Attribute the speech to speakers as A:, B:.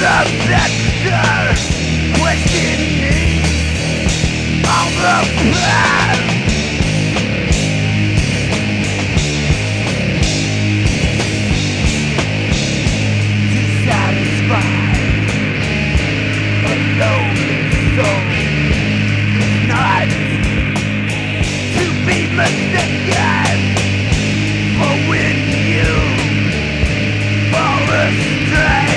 A: the center Questioning all the to be mistaken For when you fall astray.